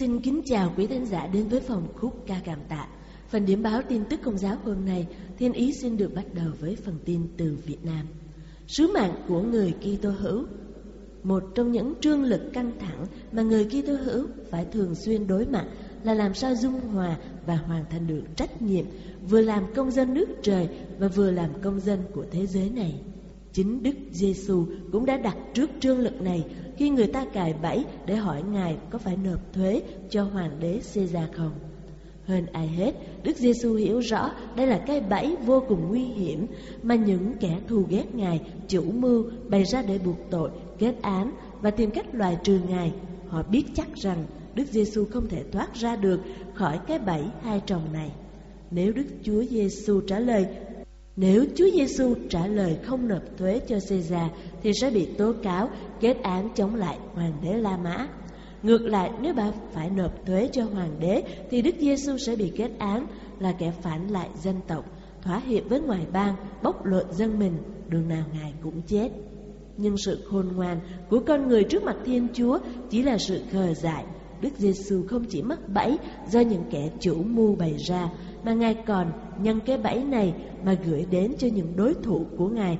xin kính chào quý thính giả đến với phòng khúc ca cảm tạ. Phần điểm báo tin tức công giáo hôm nay, Thiên Ý xin được bắt đầu với phần tin từ Việt Nam. Sứ mạng của người Kitô hữu một trong những trương lực căng thẳng mà người Kitô hữu phải thường xuyên đối mặt là làm sao dung hòa và hoàn thành được trách nhiệm vừa làm công dân nước trời và vừa làm công dân của thế giới này. Chính Đức Giêsu cũng đã đặt trước trương lực này khi người ta cài bẫy để hỏi Ngài có phải nộp thuế cho hoàng đế Caesar không. Hơn ai hết, Đức Giêsu hiểu rõ đây là cái bẫy vô cùng nguy hiểm mà những kẻ thù ghét Ngài, chủ mưu bày ra để buộc tội, kết án và tìm cách loại trừ Ngài. Họ biết chắc rằng Đức Giêsu không thể thoát ra được khỏi cái bẫy hai chồng này. Nếu Đức Chúa Giêsu trả lời nếu Chúa Giêsu trả lời không nộp thuế cho Caesar thì sẽ bị tố cáo kết án chống lại hoàng đế La Mã. Ngược lại, nếu bà phải nộp thuế cho hoàng đế thì Đức Giêsu sẽ bị kết án là kẻ phản lại dân tộc, thỏa hiệp với ngoại bang, bóc lột dân mình, đường nào ngài cũng chết. Nhưng sự khôn ngoan của con người trước mặt Thiên Chúa chỉ là sự khờ dại. Đức Giêsu không chỉ mắc bẫy do những kẻ chủ mưu bày ra, mà Ngài còn nhân cái bẫy này mà gửi đến cho những đối thủ của Ngài,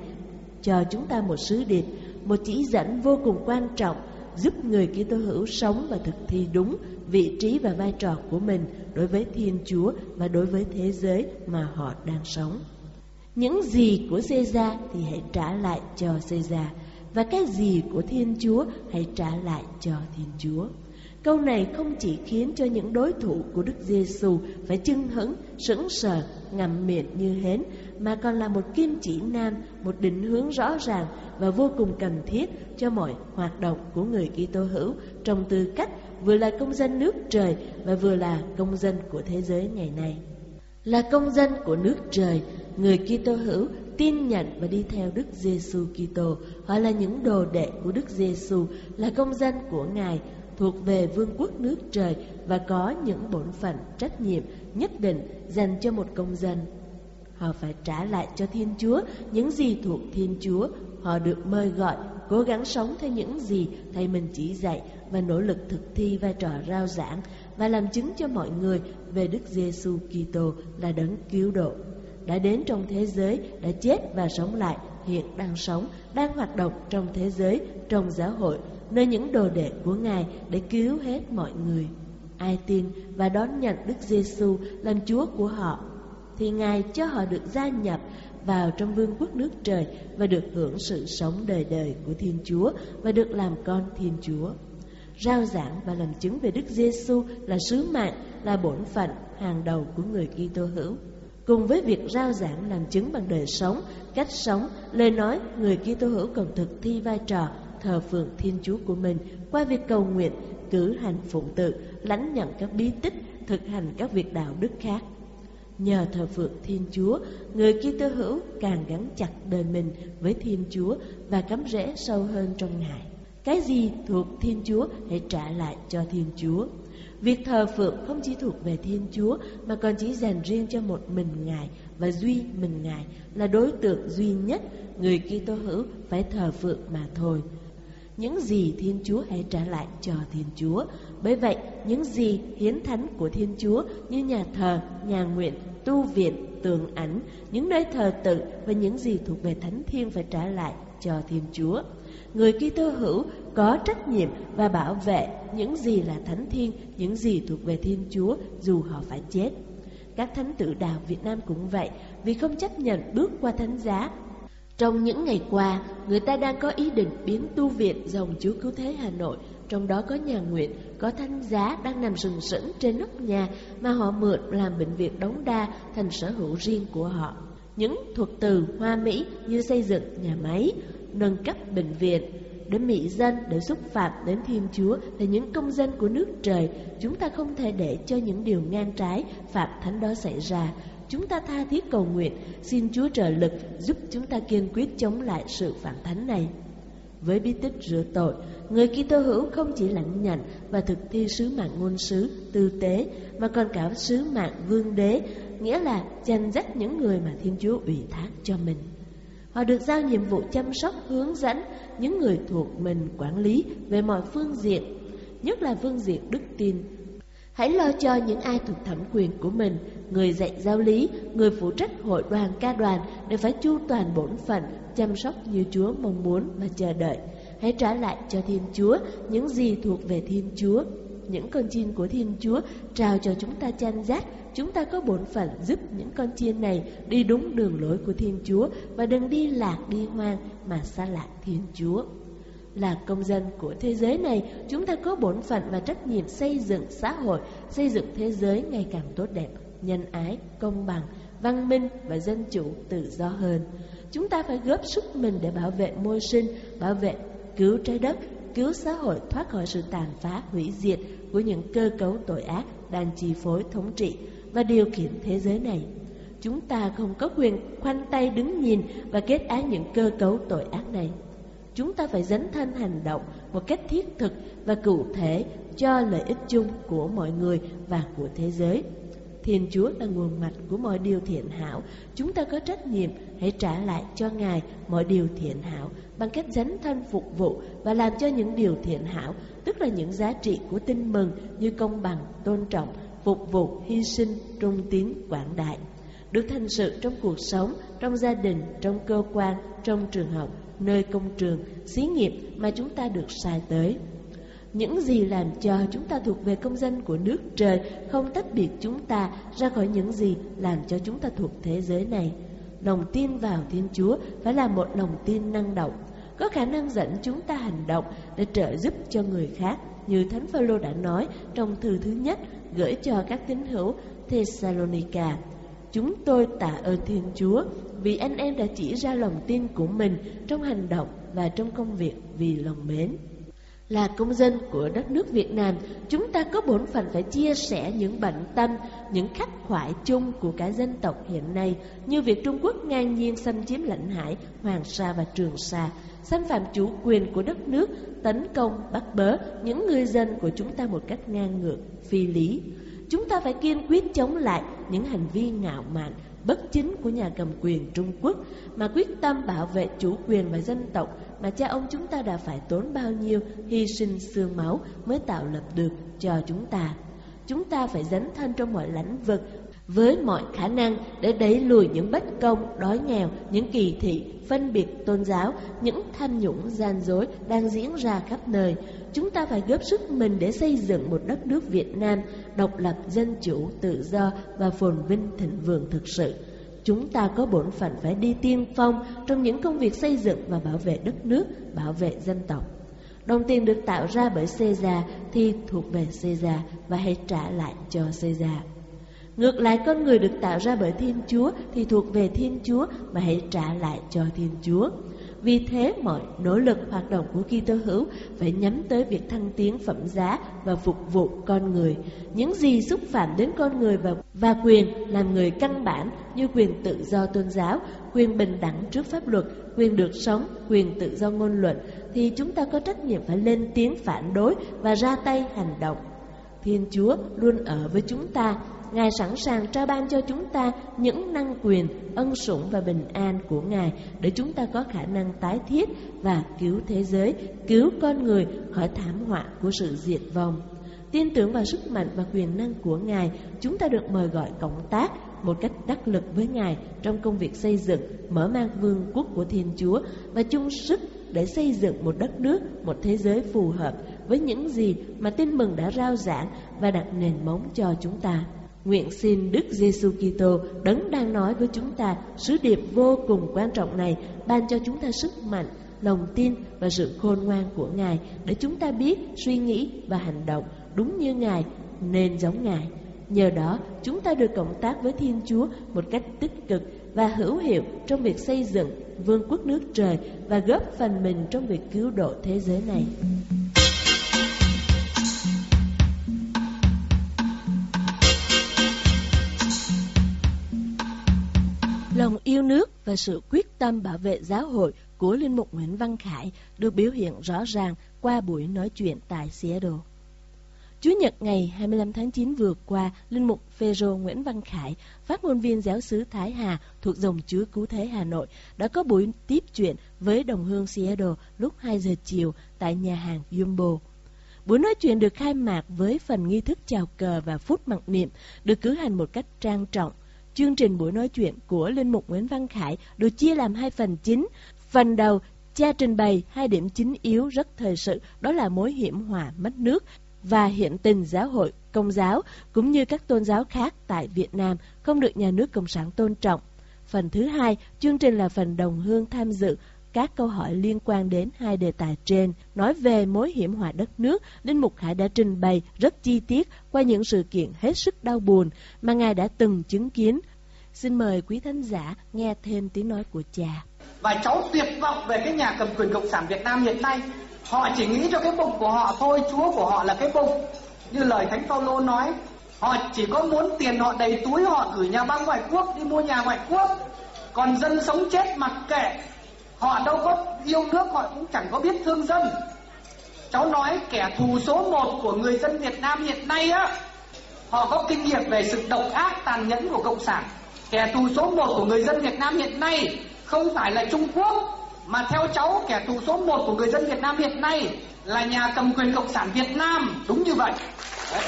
cho chúng ta một sứ điệp, một chỉ dẫn vô cùng quan trọng giúp người Kitô hữu sống và thực thi đúng vị trí và vai trò của mình đối với Thiên Chúa và đối với thế giới mà họ đang sống. Những gì của Caesar thì hãy trả lại cho Caesar và cái gì của Thiên Chúa hãy trả lại cho Thiên Chúa. Câu này không chỉ khiến cho những đối thủ của Đức Giêsu phải chưng hững, sững sờ, ngậm miệng như hến, mà còn là một kim chỉ nam, một định hướng rõ ràng và vô cùng cần thiết cho mọi hoạt động của người Kitô hữu trong tư cách vừa là công dân nước trời và vừa là công dân của thế giới ngày nay. Là công dân của nước trời, người Kitô hữu tin nhận và đi theo Đức Giêsu Kitô, họ là những đồ đệ của Đức Giêsu, là công dân của Ngài thuộc về vương quốc nước trời và có những bổn phận trách nhiệm nhất định dành cho một công dân. Họ phải trả lại cho Thiên Chúa những gì thuộc Thiên Chúa. Họ được mời gọi cố gắng sống theo những gì Thầy mình chỉ dạy và nỗ lực thực thi vai trò rao giảng và làm chứng cho mọi người về Đức Giêsu Kitô là đấng cứu độ đã đến trong thế giới, đã chết và sống lại, hiện đang sống, đang hoạt động trong thế giới, trong giáo hội, nơi những đồ đệ của Ngài để cứu hết mọi người. Ai tin và đón nhận Đức Giêsu làm Chúa của họ, thì Ngài cho họ được gia nhập vào trong vương quốc nước trời và được hưởng sự sống đời đời của Thiên Chúa và được làm con Thiên Chúa. Rao giảng và làm chứng về Đức Giêsu là sứ mạng, là bổn phận hàng đầu của người Kitô hữu. Cùng với việc rao giảng làm chứng bằng đời sống, cách sống, lời nói, người Kitô hữu còn thực thi vai trò thờ phượng Thiên Chúa của mình qua việc cầu nguyện, cử hành phụng tự, lãnh nhận các bí tích, thực hành các việc đạo đức khác. Nhờ thờ phượng Thiên Chúa, người Kitô hữu càng gắn chặt đời mình với Thiên Chúa và cắm rễ sâu hơn trong Ngài. Cái gì thuộc Thiên Chúa hãy trả lại cho Thiên Chúa. Việc thờ phượng không chỉ thuộc về Thiên Chúa mà còn chỉ dành riêng cho một mình Ngài và duy mình Ngài là đối tượng duy nhất người Kitô hữu phải thờ phượng mà thôi. Những gì Thiên Chúa hãy trả lại cho Thiên Chúa. Bởi vậy, những gì hiến thánh của Thiên Chúa như nhà thờ, nhà nguyện, tu viện, tượng ảnh, những nơi thờ tự và những gì thuộc về thánh thiên phải trả lại cho Thiên Chúa. Người Kitô hữu có trách nhiệm và bảo vệ những gì là thánh thiên, những gì thuộc về Thiên Chúa dù họ phải chết. các thánh tử đạo Việt Nam cũng vậy, vì không chấp nhận bước qua thánh giá. Trong những ngày qua, người ta đang có ý định biến tu viện dòng Chúa Cứu Thế Hà Nội, trong đó có nhà nguyện, có thanh giá đang nằm sừng sững trên nóc nhà mà họ mượn làm bệnh viện đóng đa thành sở hữu riêng của họ. Những thuật từ hoa mỹ như xây dựng nhà máy, nâng cấp bệnh viện, đến mỹ dân để xúc phạm đến Thiên Chúa là những công dân của nước trời. Chúng ta không thể để cho những điều ngang trái phạm thánh đó xảy ra. Chúng ta tha thiết cầu nguyện, xin Chúa trợ lực giúp chúng ta kiên quyết chống lại sự phạm thánh này. Với bí tích rửa tội, người Kitô hữu không chỉ lãnh nhận và thực thi sứ mạng ngôn sứ, tư tế, mà còn cả sứ mạng vương đế, nghĩa là chăn dắt những người mà Thiên Chúa ủy thác cho mình. Họ được giao nhiệm vụ chăm sóc, hướng dẫn những người thuộc mình quản lý về mọi phương diện, nhất là phương diện đức tin. Hãy lo cho những ai thuộc thẩm quyền của mình, người dạy giáo lý, người phụ trách hội đoàn ca đoàn đều phải chu toàn bổn phận, chăm sóc như Chúa mong muốn và chờ đợi. Hãy trả lại cho Thiên Chúa những gì thuộc về Thiên Chúa. Những con chiên của Thiên Chúa trao cho chúng ta chăn dắt, chúng ta có bổn phận giúp những con chiên này đi đúng đường lối của Thiên Chúa và đừng đi lạc đi hoang mà xa lạc Thiên Chúa. Là công dân của thế giới này, chúng ta có bổn phận và trách nhiệm xây dựng xã hội, xây dựng thế giới ngày càng tốt đẹp, nhân ái, công bằng, văn minh và dân chủ tự do hơn. Chúng ta phải góp sức mình để bảo vệ môi sinh, bảo vệ cứu trái đất, cứu xã hội thoát khỏi sự tàn phá, hủy diệt của những cơ cấu tội ác đang chi phối thống trị và điều khiển thế giới này. Chúng ta không có quyền khoanh tay đứng nhìn và kết án những cơ cấu tội ác này. Chúng ta phải dấn thân hành động một cách thiết thực và cụ thể cho lợi ích chung của mọi người và của thế giới. Thiên Chúa là nguồn mạch của mọi điều thiện hảo. Chúng ta có trách nhiệm hãy trả lại cho Ngài mọi điều thiện hảo bằng cách dấn thân phục vụ và làm cho những điều thiện hảo, tức là những giá trị của tin mừng như công bằng, tôn trọng, phục vụ, hy sinh, trung tín, quảng đại. Được thành sự trong cuộc sống, trong gia đình, trong cơ quan, trong trường học, nơi công trường, xí nghiệp mà chúng ta được sai tới. Những gì làm cho chúng ta thuộc về công dân của nước trời không tách biệt chúng ta ra khỏi những gì làm cho chúng ta thuộc thế giới này. Lòng tin vào Thiên Chúa phải là một lòng tin năng động, có khả năng dẫn chúng ta hành động để trợ giúp cho người khác, như Thánh Phaolô đã nói trong thư thứ nhất gửi cho các tín hữu Thessalonica. Chúng tôi tạ ơn Thiên Chúa vì anh em đã chỉ ra lòng tin của mình trong hành động và trong công việc vì lòng mến. Là công dân của đất nước Việt Nam, chúng ta có bổn phận phải chia sẻ những bận tâm, những khắc khoải chung của cả dân tộc hiện nay, như việc Trung Quốc ngang nhiên xâm chiếm lãnh hải, Hoàng Sa và Trường Sa, xâm phạm chủ quyền của đất nước, tấn công, bắt bớ những người dân của chúng ta một cách ngang ngược, phi lý. Chúng ta phải kiên quyết chống lại những hành vi ngạo mạn, bất chính của nhà cầm quyền Trung Quốc mà quyết tâm bảo vệ chủ quyền và dân tộc mà cha ông chúng ta đã phải tốn bao nhiêu hy sinh xương máu mới tạo lập được cho chúng ta. Chúng ta phải dấn thân trong mọi lãnh vực với mọi khả năng để đẩy lùi những bất công, đói nghèo, những kỳ thị, phân biệt tôn giáo, những tham nhũng gian dối đang diễn ra khắp nơi. Chúng ta phải góp sức mình để xây dựng một đất nước Việt Nam độc lập, dân chủ, tự do và phồn vinh thịnh vượng thực sự. Chúng ta có bổn phận phải đi tiên phong trong những công việc xây dựng và bảo vệ đất nước, bảo vệ dân tộc. Đồng tiền được tạo ra bởi Caesar thì thuộc về Caesar và hãy trả lại cho Caesar. Ngược lại con người được tạo ra bởi Thiên Chúa thì thuộc về Thiên Chúa và hãy trả lại cho Thiên Chúa. Vì thế mọi nỗ lực hoạt động của Kitô hữu phải nhắm tới việc thăng tiến phẩm giá và phục vụ con người. Những gì xúc phạm đến con người và, và quyền làm người căn bản như quyền tự do tôn giáo, quyền bình đẳng trước pháp luật, quyền được sống, quyền tự do ngôn luận thì chúng ta có trách nhiệm phải lên tiếng phản đối và ra tay hành động. Thiên Chúa luôn ở với chúng ta Ngài sẵn sàng trao ban cho chúng ta những năng quyền, ân sủng và bình an của Ngài để chúng ta có khả năng tái thiết và cứu thế giới, cứu con người khỏi thảm họa của sự diệt vong. Tin tưởng vào sức mạnh và quyền năng của Ngài, chúng ta được mời gọi cộng tác một cách đắc lực với Ngài trong công việc xây dựng, mở mang vương quốc của Thiên Chúa và chung sức để xây dựng một đất nước, một thế giới phù hợp với những gì mà tin mừng đã rao giảng và đặt nền móng cho chúng ta. Nguyện xin Đức Giêsu Kitô đấng đang nói với chúng ta sứ điệp vô cùng quan trọng này ban cho chúng ta sức mạnh, lòng tin và sự khôn ngoan của Ngài để chúng ta biết, suy nghĩ và hành động đúng như Ngài nên giống Ngài. Nhờ đó, chúng ta được cộng tác với Thiên Chúa một cách tích cực và hữu hiệu trong việc xây dựng vương quốc nước trời và góp phần mình trong việc cứu độ thế giới này. Lòng yêu nước và sự quyết tâm bảo vệ giáo hội của Linh Mục Nguyễn Văn Khải được biểu hiện rõ ràng qua buổi nói chuyện tại Seattle. Chủ nhật ngày 25 tháng 9 vừa qua, Linh mục Phêrô Nguyễn Văn Khải, phát ngôn viên giáo sứ Thái Hà thuộc dòng chứa Cứu Thế Hà Nội, đã có buổi tiếp chuyện với đồng hương Seattle lúc 2 giờ chiều tại nhà hàng Jumbo. Buổi nói chuyện được khai mạc với phần nghi thức chào cờ và phút mặc niệm, được cử hành một cách trang trọng. Chương trình buổi nói chuyện của Linh mục Nguyễn Văn Khải được chia làm hai phần chính. Phần đầu, cha trình bày hai điểm chính yếu rất thời sự, đó là mối hiểm họa mất nước và hiện tình giáo hội công giáo cũng như các tôn giáo khác tại Việt Nam không được nhà nước Cộng sản tôn trọng. Phần thứ hai, chương trình là phần đồng hương tham dự các câu hỏi liên quan đến hai đề tài trên. Nói về mối hiểm họa đất nước, Linh Mục hải đã trình bày rất chi tiết qua những sự kiện hết sức đau buồn mà Ngài đã từng chứng kiến. Xin mời quý thánh giả nghe thêm tiếng nói của cha. Và cháu tuyệt vọng về cái nhà cầm quyền Cộng sản Việt Nam hiện nay họ chỉ nghĩ cho cái bụng của họ thôi chúa của họ là cái bụng như lời thánh phaolô nói họ chỉ có muốn tiền họ đầy túi họ gửi nhà băng ngoại quốc đi mua nhà ngoại quốc còn dân sống chết mặc kệ họ đâu có yêu nước, họ cũng chẳng có biết thương dân. Cháu nói kẻ thù số một của người dân Việt Nam hiện nay á, họ có kinh nghiệm về sự độc ác tàn nhẫn của cộng sản. Kẻ thù số một của người dân Việt Nam hiện nay không phải là Trung Quốc, mà theo cháu, kẻ thù số một của người dân Việt Nam hiện nay là nhà cầm quyền cộng sản Việt Nam. Đúng như vậy. Đấy.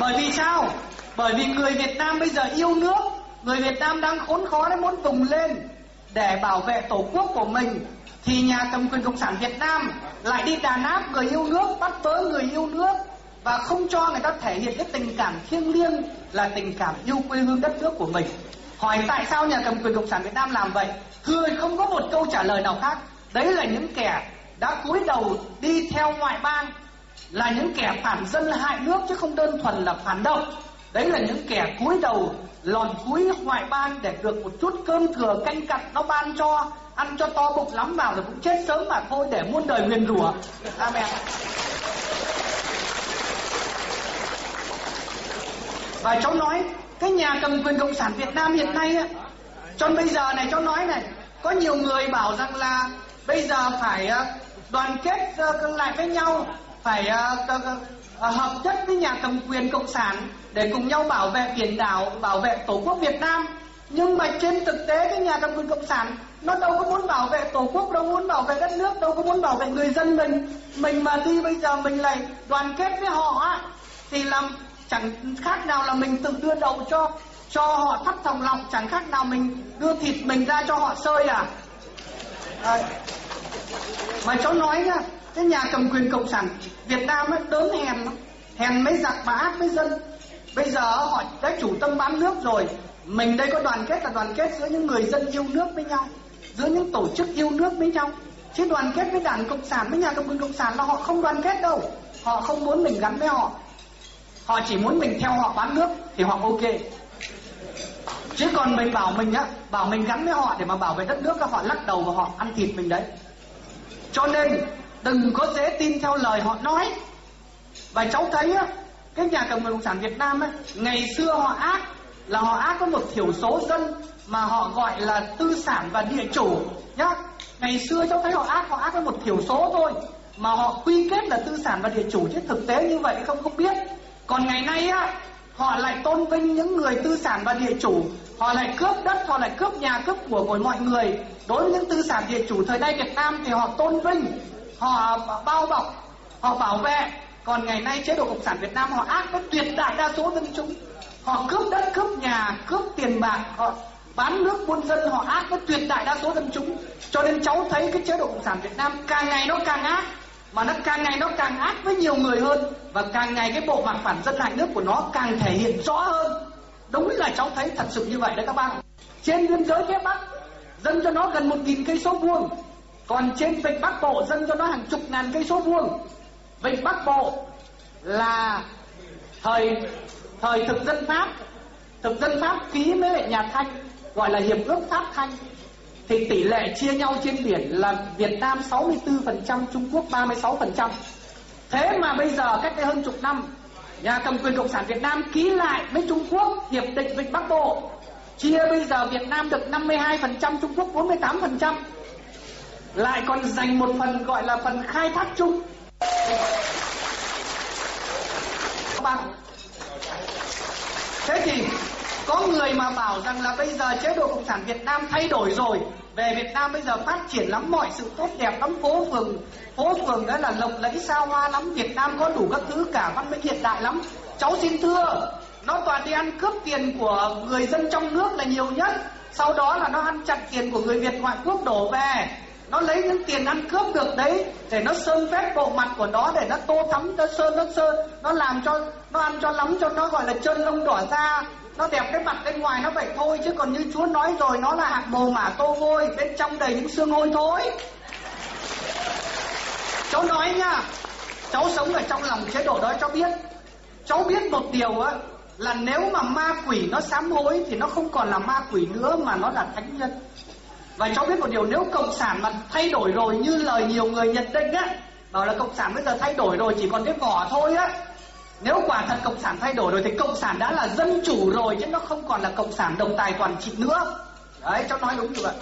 bởi vì sao? Bởi vì người Việt Nam bây giờ yêu nước người Việt Nam đang khốn khó để muốn vùng lên để bảo vệ tổ quốc của mình, thì nhà cầm quyền cộng sản Việt Nam lại đi đàn áp người yêu nước, bắt bớ người yêu nước, và không cho người ta thể hiện cái tình cảm thiêng liêng là tình cảm yêu quê hương đất nước của mình. Hỏi tại sao nhà cầm quyền cộng sản việt nam làm vậy? Thưa không có một câu trả lời nào khác. Đấy là những kẻ đã cúi đầu đi theo ngoại bang, là những kẻ phản dân hại nước chứ không đơn thuần là phản động đấy là những kẻ cúi đầu, lòn cúi ngoại bang để được một chút cơm thừa canh cặn nó ban cho. Ăn cho to bụng lắm vào rồi cũng chết sớm mà thôi để muôn đời nguyền rủa. Amen và cháu nói, cái nhà cầm quyền cộng sản Việt Nam hiện nay á, cho bây giờ này cháu nói này, có nhiều người bảo rằng là bây giờ phải ờ, đoàn kết ờ, lại với nhau, phải ờ, và hợp nhất với nhà cầm quyền cộng sản để cùng nhau bảo vệ biển đảo, bảo vệ tổ quốc Việt Nam. Nhưng mà trên thực tế cái nhà cầm quyền cộng sản, nó đâu có muốn bảo vệ tổ quốc, đâu muốn bảo vệ đất nước, đâu có muốn bảo vệ người dân mình. Mình mà đi bây giờ mình lại đoàn kết với họ thì làm chẳng khác nào là mình tự đưa đầu cho cho họ thắt thòng lòng, chẳng khác nào mình đưa thịt mình ra cho họ sơi à. À mà cháu nói nhá cái nhà cầm quyền cộng sản Việt Nam ấy đớn hèn hèn mới giặc mà ác với dân. Bây giờ họ đã chủ tâm bán nước rồi. Mình đây có đoàn kết là đoàn kết giữa những người dân yêu nước với nhau, giữa những tổ chức yêu nước với nhau. Chứ đoàn kết với đảng cộng sản, với nhà cầm quyền cộng sản là họ không đoàn kết đâu. Họ không muốn mình gắn với họ. Họ chỉ muốn mình theo họ bán nước thì họ ok. Chứ còn mình bảo mình á, bảo mình gắn với họ để mà bảo vệ đất nước họ lắc đầu và họ ăn thịt mình đấy. Cho nên đừng có dễ tin theo lời họ nói. Và cháu thấy á, cái nhà cầm quyền cộng sản Việt Nam ấy ngày xưa họ ác, là họ ác có một thiểu số dân mà họ gọi là tư sản và địa chủ. Nhá, ngày xưa cháu thấy họ ác họ ác có một thiểu số thôi, mà họ quy kết là tư sản và địa chủ, chứ thực tế như vậy không không biết. Còn ngày nay á, họ lại tôn vinh những người tư sản và địa chủ. Họ lại cướp đất, họ lại cướp nhà, cướp của của mọi người. Đối với những tư sản địa chủ thời nay Việt Nam thì họ tôn vinh họ bao bọc, họ bảo vệ. Còn ngày nay chế độ cộng sản Việt Nam họ ác với tuyệt đại đa số dân chúng. Họ cướp đất, cướp nhà, cướp tiền bạc, họ bán nước buôn dân, họ ác với tuyệt đại đa số dân chúng. Cho nên cháu thấy cái chế độ cộng sản Việt Nam càng ngày nó càng ác, mà nó càng ngày nó càng ác với nhiều người hơn. Và càng ngày cái bộ mặt phản dân hại nước của nó càng thể hiện rõ hơn. Đúng là cháu thấy thật sự như vậy đấy các bạn trên biên giới phía bắc, dân cho nó gần một nghìn cây số vuông còn trên vịnh bắc bộ dân cho nó hàng chục ngàn cây số vuông vịnh bắc bộ là thời thời thực dân pháp thực dân pháp ký với lại nhà thanh gọi là hiệp ước pháp thanh thì tỷ lệ chia nhau trên biển là Việt Nam 64%, Trung Quốc 36%. Thế mà bây giờ cách đây hơn chục năm, nhà cầm quyền Cộng sản Việt Nam ký lại với Trung Quốc hiệp định Vịnh Bắc Bộ. Chia bây giờ Việt Nam được 52%, Trung Quốc 48%. Lại còn dành một phần gọi là phần khai thác chung. Thế thì có người mà bảo rằng là bây giờ chế độ cộng sản Việt Nam thay đổi rồi. Về Việt Nam bây giờ phát triển lắm, mọi sự tốt đẹp lắm, phố phường phố phường đó là lộng lẫy sao hoa lắm, Việt Nam có đủ các thứ cả, văn minh hiện đại lắm. Cháu xin thưa, nó toàn đi ăn cướp tiền của người dân trong nước là nhiều nhất. Sau đó là nó ăn chặt tiền của người Việt ngoại quốc đổ về nó lấy những tiền ăn cướp được đấy để nó sơn phép bộ mặt của nó, để nó tô thắm nó sơn nó sơn. Nó làm cho, nó ăn cho lắm cho nó gọi là chân lông đỏ ra nó đẹp cái mặt bên ngoài nó vậy thôi, chứ còn như chúa nói rồi, nó là hạt mồ mả tô vôi bên trong đầy những xương hôi thối cháu nói nha, cháu sống ở trong lòng chế độ đó, cháu biết. Cháu biết một điều á, là nếu mà ma quỷ nó sám hối thì nó không còn là ma quỷ nữa mà nó là thánh nhân và cháu biết một điều, nếu cộng sản mà thay đổi rồi như lời nhiều người nhận định á, bảo là cộng sản bây giờ thay đổi rồi, chỉ còn cái vỏ thôi á. Nếu quả thật cộng sản thay đổi rồi thì cộng sản đã là dân chủ rồi, chứ nó không còn là cộng sản độc tài quản trị nữa. Đấy, cháu nói đúng như vậy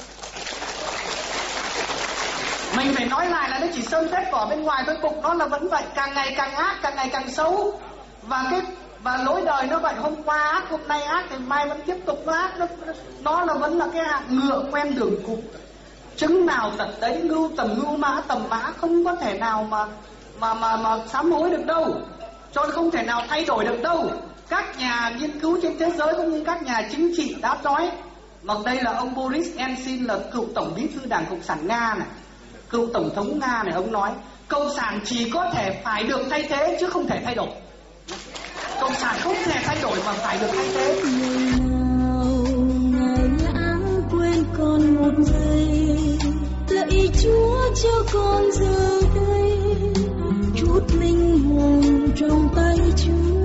mình phải nói lại là nó chỉ sơn phết vỏ bên ngoài thôi cục nó là vẫn vậy, càng ngày càng ác, càng ngày càng xấu. Và cái và lối đời nó vậy hôm qua ác hôm nay ác thì mai vẫn tiếp tục nó ác. Nó, nó là vẫn là cái hạng ngựa quen đường cục chứng nào tật đấy ngưu tầm ngưu mã tầm mã không có thể nào mà mà mà mà sám hối được đâu. Cho nên không thể nào thay đổi được đâu. Các nhà nghiên cứu trên thế giới cũng như các nhà chính trị đã nói mà đây là ông Boris Yeltsin là cựu tổng bí thư đảng cộng sản nga này cựu tổng thống nga này ông nói cộng sản chỉ có thể phải được thay thế chứ không thể thay đổi cộng sản không thể thay đổi mà phải được thay thế. Ngày nào quên con một giây lạy chúa cho con giờ đây chút linh hồn trong tay chúa.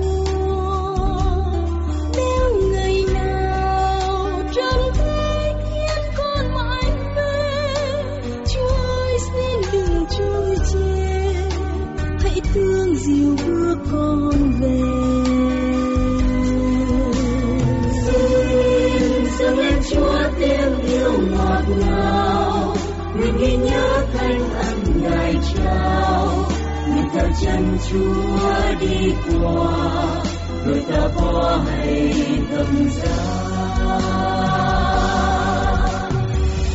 Chân chúa đi qua người ta có hay tâm giá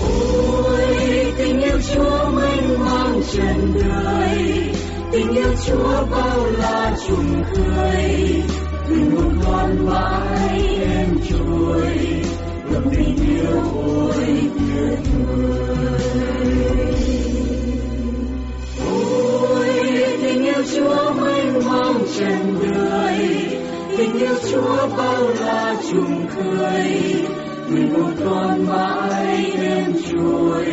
ôi, tình yêu chúa mênh mang trần đời tình yêu chúa bao la trùng khơi. Tình muôn con mãi em trôi, lòng tình yêu ôi tuyệt vời. Chúa bao la trùng khơi người một con mãi đêm trôi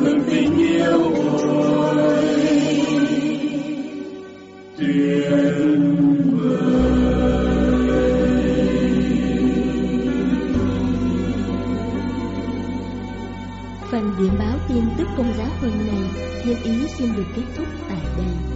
ngưỡng tình yêu ôi. Tuyệt Phần điểm báo tin tức công giáo hôm nay Thiên ý xin được kết thúc tại đây.